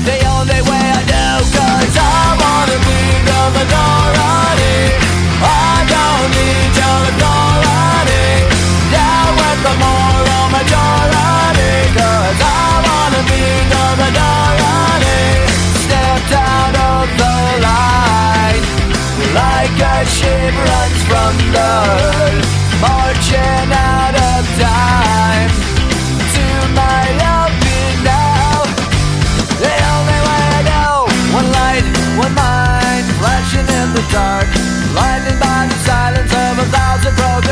the only way. I know Cause I wanna be the minority. I don't need your authority. Now with the moral majority Cause I wanna be the minority. Stepped out of the line Like a sheep runs from the herd Marching out dark. Blinded by the silence of a thousand broken